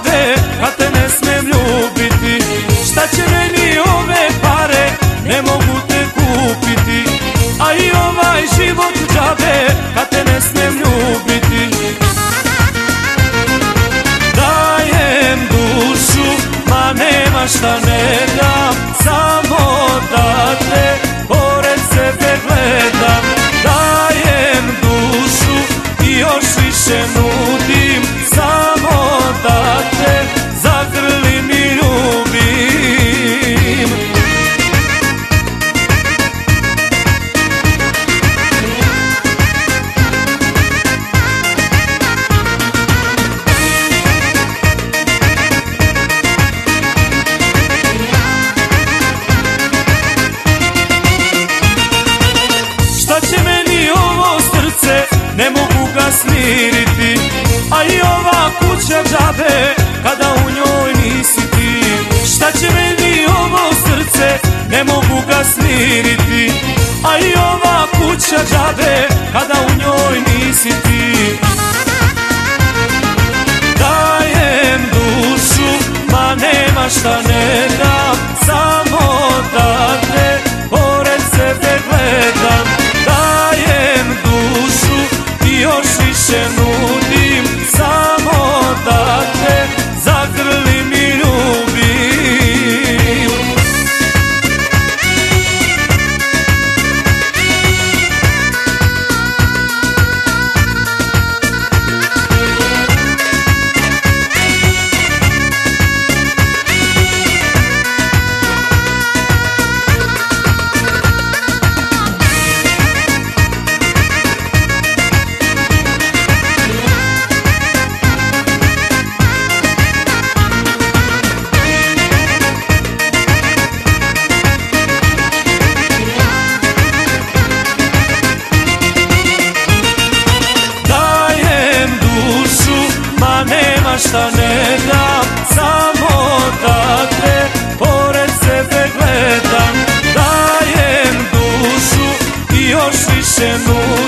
ode a te ne smem ljubiti. Šta će meni ove pare, ne mogu te kupiti. A i ovaj život džabe a te ne smem ljubiti. Dajem dušu, ma nema šta ne ne mogu ga smiriti A i ova kuća džabe, kada u njoj nisi ti. Šta će meni ovo srce, ne mogu ga smiriti A i ova kuća džabe, se sendo